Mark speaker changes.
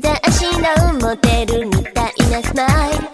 Speaker 1: 雑誌のモデルみたいなスマイル。